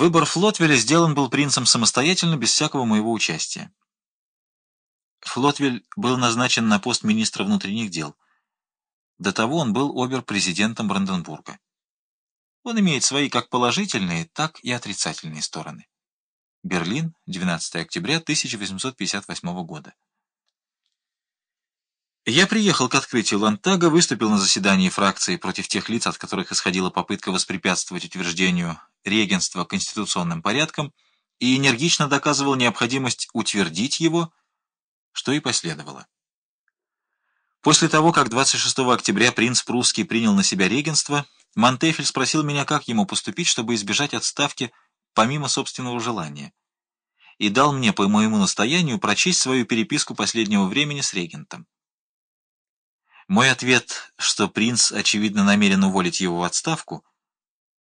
Выбор Флотвеля сделан был принцем самостоятельно, без всякого моего участия. Флотвель был назначен на пост министра внутренних дел. До того он был обер-президентом Бранденбурга. Он имеет свои как положительные, так и отрицательные стороны. Берлин, 12 октября 1858 года. Я приехал к открытию Лантага, выступил на заседании фракции против тех лиц, от которых исходила попытка воспрепятствовать утверждению регенства конституционным порядком, и энергично доказывал необходимость утвердить его, что и последовало. После того, как 26 октября принц прусский принял на себя регенство, Монтефель спросил меня, как ему поступить, чтобы избежать отставки помимо собственного желания, и дал мне по моему настоянию прочесть свою переписку последнего времени с регентом. Мой ответ, что принц, очевидно, намерен уволить его в отставку,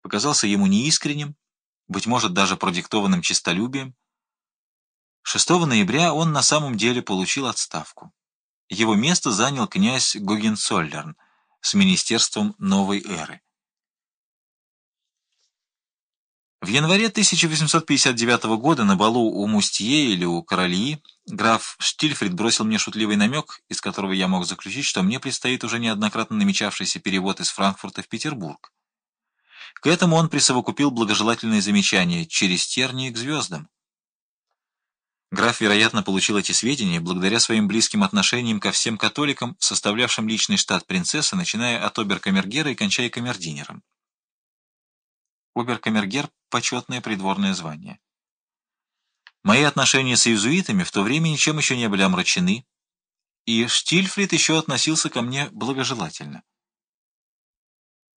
показался ему неискренним, быть может, даже продиктованным честолюбием. 6 ноября он на самом деле получил отставку. Его место занял князь Гогенцоллерн с Министерством новой эры. В январе 1859 года на балу у Мустье или у Королии граф Штильфрид бросил мне шутливый намек, из которого я мог заключить, что мне предстоит уже неоднократно намечавшийся перевод из Франкфурта в Петербург. К этому он присовокупил благожелательные замечания «через тернии к звездам». Граф, вероятно, получил эти сведения благодаря своим близким отношениям ко всем католикам, составлявшим личный штат принцессы, начиная от оберкамергера и кончая камердинером. Оберкамергер — почетное придворное звание. Мои отношения с иезуитами в то время ничем еще не были омрачены, и Штильфрид еще относился ко мне благожелательно.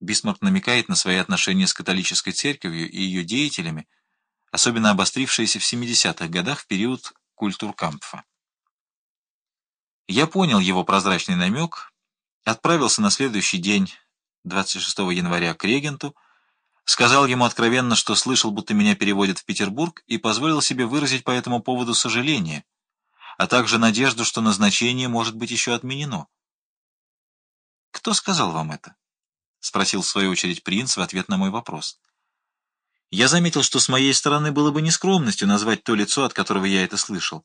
Бисмарк намекает на свои отношения с католической церковью и ее деятелями, особенно обострившиеся в 70-х годах в период культуркампфа. Я понял его прозрачный намек, отправился на следующий день, 26 января, к регенту, сказал ему откровенно, что слышал, будто меня переводят в Петербург, и позволил себе выразить по этому поводу сожаление, а также надежду, что назначение может быть еще отменено. «Кто сказал вам это?» — спросил в свою очередь принц в ответ на мой вопрос. Я заметил, что с моей стороны было бы нескромностью назвать то лицо, от которого я это слышал.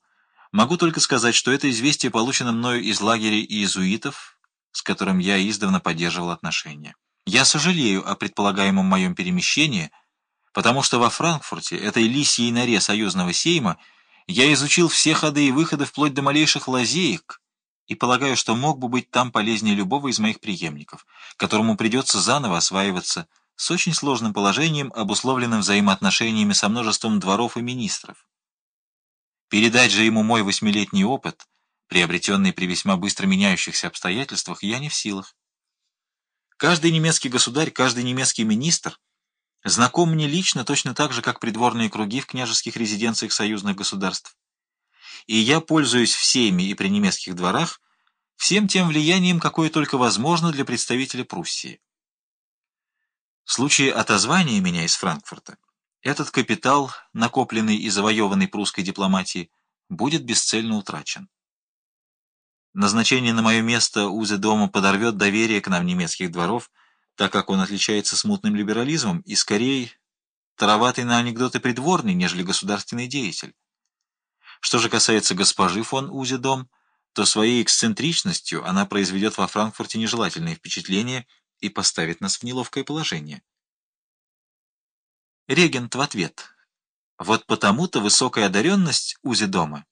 Могу только сказать, что это известие получено мною из лагеря иезуитов, с которым я издавна поддерживал отношения. Я сожалею о предполагаемом моем перемещении, потому что во Франкфурте, этой лисьей норе союзного сейма, я изучил все ходы и выходы вплоть до малейших лазеек, и полагаю, что мог бы быть там полезнее любого из моих преемников, которому придется заново осваиваться с очень сложным положением, обусловленным взаимоотношениями со множеством дворов и министров. Передать же ему мой восьмилетний опыт, приобретенный при весьма быстро меняющихся обстоятельствах, я не в силах. Каждый немецкий государь, каждый немецкий министр знаком мне лично точно так же, как придворные круги в княжеских резиденциях союзных государств и я пользуюсь всеми и при немецких дворах всем тем влиянием, какое только возможно для представителя Пруссии. В случае отозвания меня из Франкфурта, этот капитал, накопленный и завоеванный прусской дипломатией, будет бесцельно утрачен. Назначение на мое место УЗы дома подорвет доверие к нам немецких дворов, так как он отличается смутным либерализмом и, скорее, тароватый на анекдоты придворный, нежели государственный деятель. Что же касается госпожи фон Узедом, то своей эксцентричностью она произведет во Франкфурте нежелательное впечатление и поставит нас в неловкое положение. Регент в ответ. Вот потому-то высокая одаренность Узедома